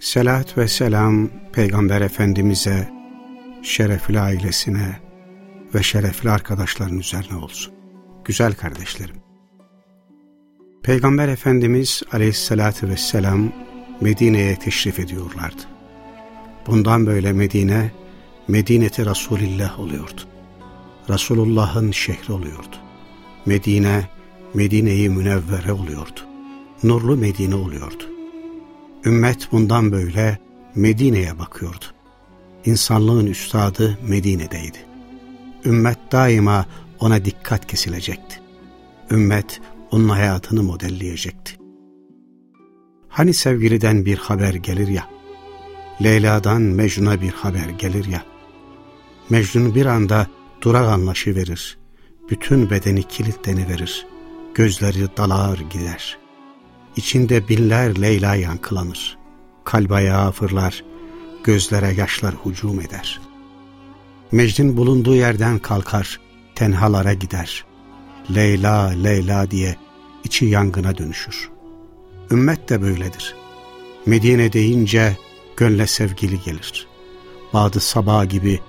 Selat ve selam Peygamber Efendimiz'e, şerefli ailesine ve şerefli arkadaşların üzerine olsun. Güzel kardeşlerim. Peygamber Efendimiz aleyhissalatü vesselam Medine'ye teşrif ediyorlardı. Bundan böyle Medine, Medine-i Resulillah oluyordu. Resulullah'ın şehri oluyordu. Medine, Medine-i Münevvere oluyordu. Nurlu Medine oluyordu. Ümmet bundan böyle Medine'ye bakıyordu. İnsanlığın üstadı Medine'deydi. Ümmet daima ona dikkat kesilecekti. Ümmet onun hayatını modelleyecekti. Hani sevgiliden bir haber gelir ya, Leyla'dan Mecnun'a bir haber gelir ya, Mecnun bir anda durak anlaşı verir, bütün bedeni kilitleniverir, gözleri dalar gider. İçinde binler Leyla yankılanır, kalp ayağı fırlar, gözlere yaşlar hücum eder. Mecnun bulunduğu yerden kalkar, tenhalara gider. Leyla, Leyla diye içi yangına dönüşür. Ümmet de böyledir. Medine deyince gönle sevgili gelir. Badı sabah gibi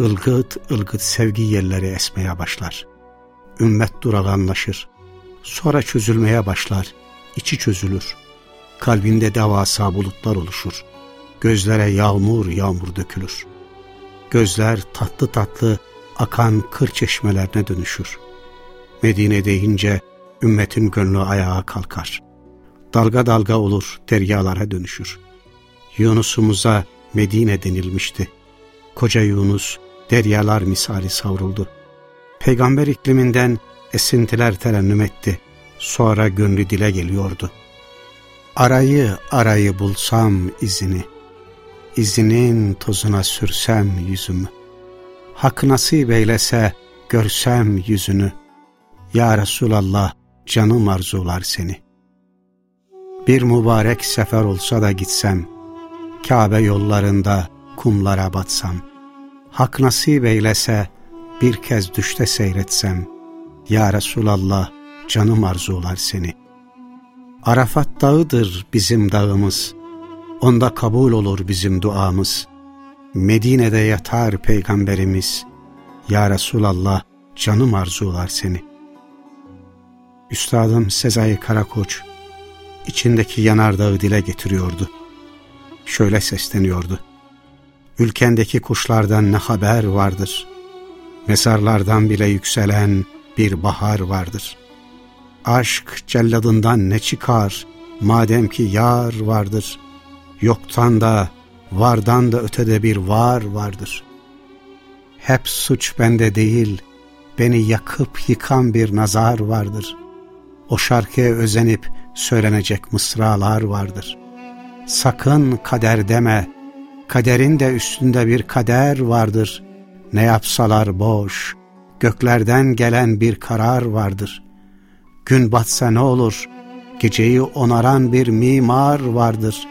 ılgıt ılgıt sevgi yerleri esmeye başlar. Ümmet durağanlaşır. Sonra çözülmeye başlar. İçi çözülür. Kalbinde devasa bulutlar oluşur. Gözlere yağmur yağmur dökülür. Gözler tatlı tatlı akan kır çeşmelerine dönüşür. Medine deyince ümmetin gönlü ayağa kalkar. Dalga dalga olur, deryalara dönüşür. Yunus'umuza Medine denilmişti. Koca Yunus deryalar misali savruldu. Peygamber ikliminden esintiler terennüm etti. Sonra gönlü dile geliyordu. Arayı arayı bulsam izini, izinin tozuna sürsem yüzümü, hak nasip eylese görsem yüzünü, Ya Resulallah canım arzular seni. Bir mübarek sefer olsa da gitsem, Kabe yollarında kumlara batsam, hak nasip eylese bir kez düşte seyretsem, Ya Resulallah canım arzular seni. Arafat dağıdır bizim dağımız, onda kabul olur bizim duamız. Medine'de yatar peygamberimiz, Ya Resulallah canım arzular seni. Üstadım Sezai Karakoç, içindeki yanardağı dile getiriyordu. Şöyle sesleniyordu. Ülkendeki kuşlardan ne haber vardır? Mezarlardan bile yükselen bir bahar vardır. Aşk celladından ne çıkar? Madem ki yar vardır. Yoktan da, vardan da ötede bir var vardır. Hep suç bende değil, beni yakıp yıkan bir nazar vardır. O şarkıya özenip söylenecek mısralar vardır. Sakın kader deme, kaderin de üstünde bir kader vardır. Ne yapsalar boş, göklerden gelen bir karar vardır. Gün batsa ne olur, geceyi onaran bir mimar vardır.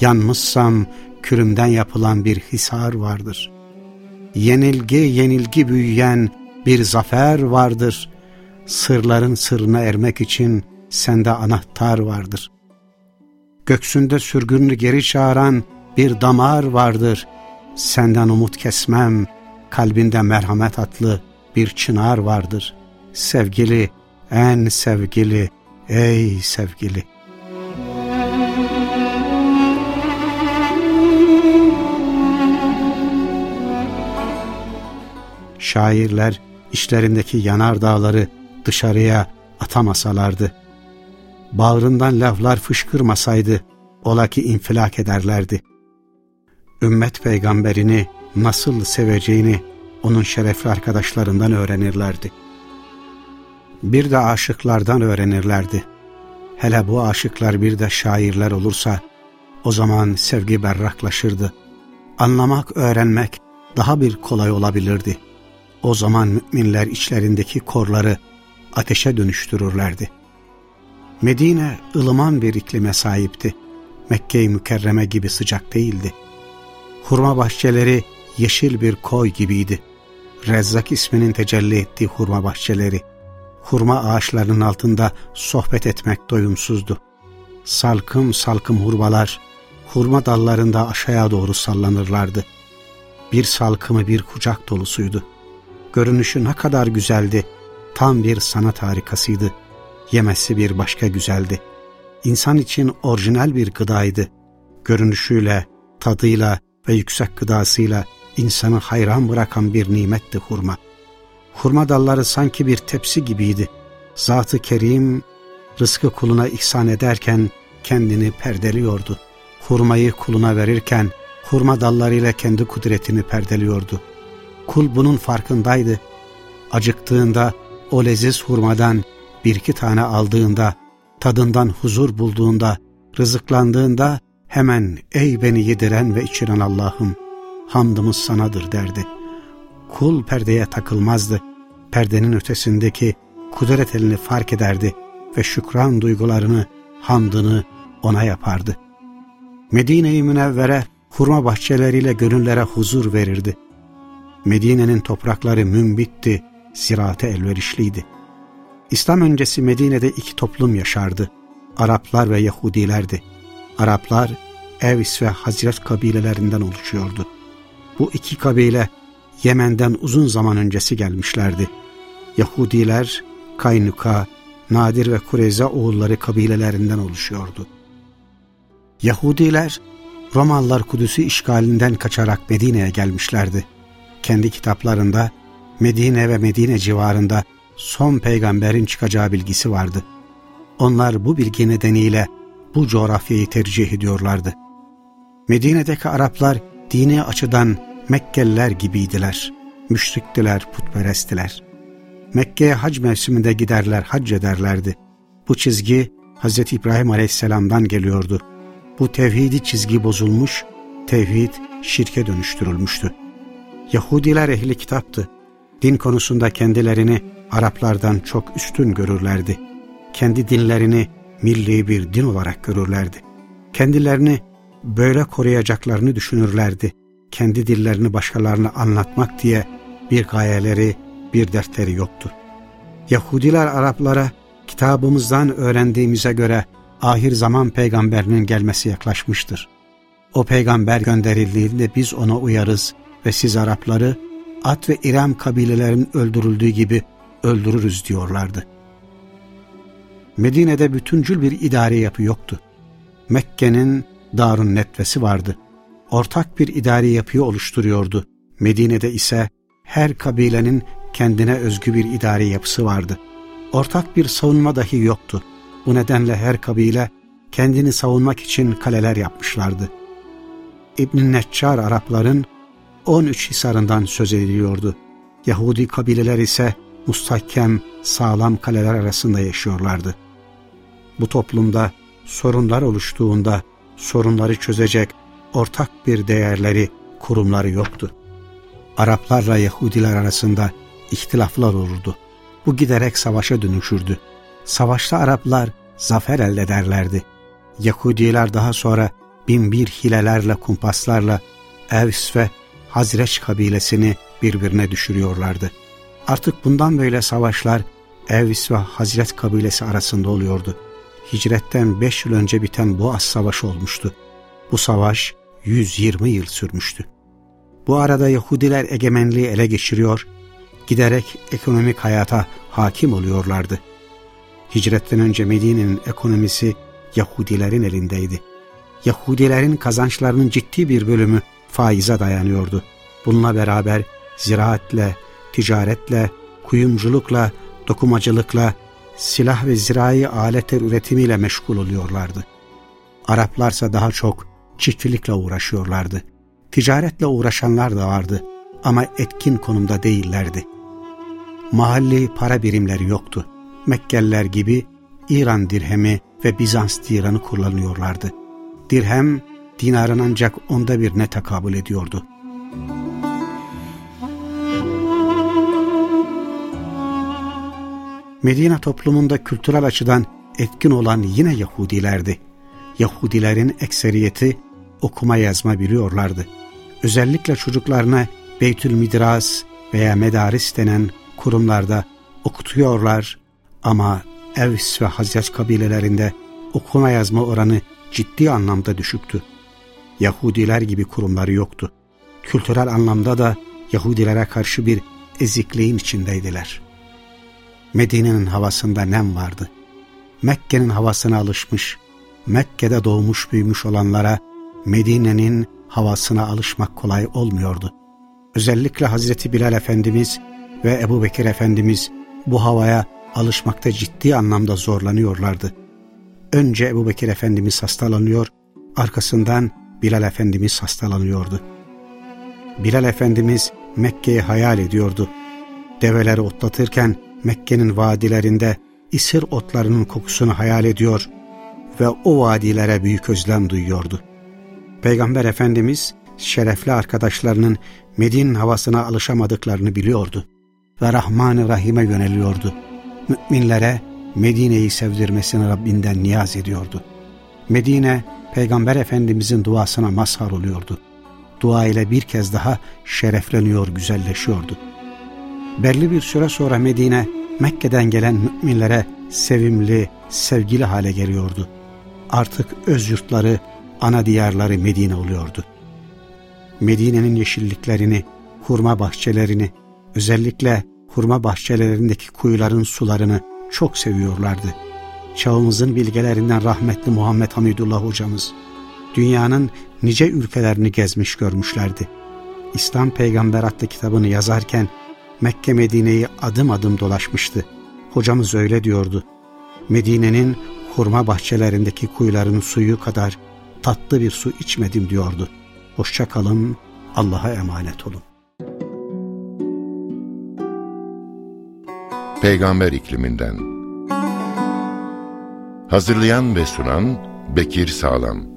Yanmışsam kürümden yapılan bir hisar vardır. Yenilgi yenilgi büyüyen bir zafer vardır. Sırların sırrına ermek için sende anahtar vardır. Göksünde sürgününü geri çağıran bir damar vardır. Senden umut kesmem, kalbinde merhamet atlı bir çınar vardır. Sevgili, en sevgili, ey sevgili. Şairler işlerindeki yanar dağları dışarıya atamasalardı, bağrından laflar fışkırmasaydı, ola ki infilak ederlerdi. Ümmet peygamberini nasıl seveceğini onun şerefli arkadaşlarından öğrenirlerdi. Bir de aşıklardan öğrenirlerdi. Hele bu aşıklar bir de şairler olursa, o zaman sevgi berraklaşırdı. anlamak, öğrenmek daha bir kolay olabilirdi. O zaman müminler içlerindeki korları ateşe dönüştürürlerdi. Medine ılıman bir iklime sahipti. Mekke-i Mükerreme gibi sıcak değildi. Hurma bahçeleri yeşil bir koy gibiydi. Rezzak isminin tecelli ettiği hurma bahçeleri. Hurma ağaçlarının altında sohbet etmek doyumsuzdu. Salkım salkım hurmalar, hurma dallarında aşağıya doğru sallanırlardı. Bir salkımı bir kucak dolusuydu. Görünüşü ne kadar güzeldi, tam bir sanat harikasıydı. Yemesi bir başka güzeldi. İnsan için orijinal bir gıdaydı. Görünüşüyle, tadıyla ve yüksek gıdasıyla insanı hayran bırakan bir nimetti hurma. Hurma dalları sanki bir tepsi gibiydi. Zat-ı Kerim rızkı kuluna ihsan ederken kendini perdeliyordu. Hurmayı kuluna verirken hurma dallarıyla kendi kudretini perdeliyordu. Kul bunun farkındaydı. Acıktığında o leziz hurmadan bir iki tane aldığında, tadından huzur bulduğunda, rızıklandığında hemen ey beni yediren ve içiren Allah'ım hamdımız sanadır derdi. Kul perdeye takılmazdı. Perdenin ötesindeki kudret elini fark ederdi ve şükran duygularını, hamdını ona yapardı. Medine-i Münevvere hurma bahçeleriyle gönüllere huzur verirdi. Medine'nin toprakları mümbitti, ziraate elverişliydi. İslam öncesi Medine'de iki toplum yaşardı. Araplar ve Yahudilerdi. Araplar Evs ve Hazret kabilelerinden oluşuyordu. Bu iki kabile Yemen'den uzun zaman öncesi gelmişlerdi. Yahudiler Kaynuka, Nadir ve Kureyze oğulları kabilelerinden oluşuyordu. Yahudiler Romalılar Kudüs'ü işgalinden kaçarak Medine'ye gelmişlerdi. Kendi kitaplarında Medine ve Medine civarında son peygamberin çıkacağı bilgisi vardı. Onlar bu bilgi nedeniyle bu coğrafyayı tercih ediyorlardı. Medine'deki Araplar dini açıdan Mekkeliler gibiydiler. Müşriktiler, putperesttiler. Mekke'ye hac mevsiminde giderler, hac ederlerdi. Bu çizgi Hz. İbrahim Aleyhisselam'dan geliyordu. Bu tevhidi çizgi bozulmuş, tevhid şirke dönüştürülmüştü. Yahudiler ehli kitaptı. Din konusunda kendilerini Araplardan çok üstün görürlerdi. Kendi dinlerini milli bir din olarak görürlerdi. Kendilerini böyle koruyacaklarını düşünürlerdi. Kendi dillerini başkalarına anlatmak diye bir gayeleri, bir dertleri yoktu. Yahudiler Araplara kitabımızdan öğrendiğimize göre ahir zaman peygamberinin gelmesi yaklaşmıştır. O peygamber gönderildiğinde biz ona uyarız ve siz Arapları At ve İrem kabilelerin öldürüldüğü gibi öldürürüz diyorlardı. Medine'de bütüncül bir idari yapı yoktu. Mekke'nin Darun Netvesi vardı. Ortak bir idari yapıyı oluşturuyordu. Medine'de ise her kabilenin kendine özgü bir idari yapısı vardı. Ortak bir savunma dahi yoktu. Bu nedenle her kabile kendini savunmak için kaleler yapmışlardı. İbn-i Neccar Arapların 13 hisarından söz ediliyordu. Yahudi kabileler ise mustahkem, sağlam kaleler arasında yaşıyorlardı. Bu toplumda sorunlar oluştuğunda sorunları çözecek ortak bir değerleri, kurumları yoktu. Araplarla Yahudiler arasında ihtilaflar olurdu. Bu giderek savaşa dönüşürdü. Savaşta Araplar zafer elde ederlerdi. Yahudiler daha sonra bin bir hilelerle, kumpaslarla Evs ve Hazreç kabilesini birbirine düşürüyorlardı. Artık bundan böyle savaşlar Evs ve Hazret kabilesi arasında oluyordu. Hicretten beş yıl önce biten Boğaz Savaşı olmuştu. Bu savaş 120 yıl sürmüştü. Bu arada Yahudiler egemenliği ele geçiriyor, giderek ekonomik hayata hakim oluyorlardı. Hicretten önce Medine'nin ekonomisi Yahudilerin elindeydi. Yahudilerin kazançlarının ciddi bir bölümü faize dayanıyordu. Bununla beraber ziraatle, ticaretle, kuyumculukla, dokumacılıkla, silah ve zirai aletler üretimiyle meşgul oluyorlardı. Araplarsa daha çok çiftçilikle uğraşıyorlardı. Ticaretle uğraşanlar da vardı ama etkin konumda değillerdi. Mahalli para birimleri yoktu. Mekkeliler gibi İran dirhemi ve Bizans diranı kullanıyorlardı. Dirhem dinarın ancak onda bir ne tekabül ediyordu. Medine toplumunda kültürel açıdan etkin olan yine Yahudilerdi. Yahudilerin ekseriyeti okuma yazma biliyorlardı. Özellikle çocuklarına Beytül Midras veya Medaris denen kurumlarda okutuyorlar ama Evs ve Hazyaç kabilelerinde okuma yazma oranı ciddi anlamda düşüktü. Yahudiler gibi kurumları yoktu. Kültürel anlamda da Yahudilere karşı bir ezikliğin içindeydiler. Medine'nin havasında nem vardı. Mekke'nin havasına alışmış, Mekke'de doğmuş büyümüş olanlara Medine'nin havasına alışmak kolay olmuyordu. Özellikle Hazreti Bilal Efendimiz ve Ebu Bekir Efendimiz bu havaya alışmakta ciddi anlamda zorlanıyorlardı. Önce Ebu Bekir Efendimiz hastalanıyor, arkasından Bilal Efendimiz hastalanıyordu. Bilal Efendimiz Mekke'yi hayal ediyordu. Develeri otlatırken Mekke'nin vadilerinde isir otlarının kokusunu hayal ediyor ve o vadilere büyük özlem duyuyordu. Peygamber Efendimiz şerefli arkadaşlarının Medine'nin havasına alışamadıklarını biliyordu ve Rahman-ı Rahim'e yöneliyordu. Müminlere Medine'yi sevdirmesini Rabbinden niyaz ediyordu. Medine, Peygamber Efendimizin duasına mazhar oluyordu. Dua ile bir kez daha şerefleniyor, güzelleşiyordu. Belli bir süre sonra Medine, Mekke'den gelen müminlere sevimli, sevgili hale geliyordu. Artık öz yurtları, ana diyarları Medine oluyordu. Medine'nin yeşilliklerini, hurma bahçelerini, özellikle hurma bahçelerindeki kuyuların sularını çok seviyorlardı. Çağımızın bilgelerinden rahmetli Muhammed Hamidullah hocamız, dünyanın nice ülkelerini gezmiş görmüşlerdi. İslam Peygamber adlı kitabını yazarken Mekke Medine'yi adım adım dolaşmıştı. Hocamız öyle diyordu. Medine'nin hurma bahçelerindeki kuyuların suyu kadar tatlı bir su içmedim diyordu. Hoşça kalın, Allah'a emanet olun. Peygamber ikliminden Hazırlayan ve sunan Bekir Sağlam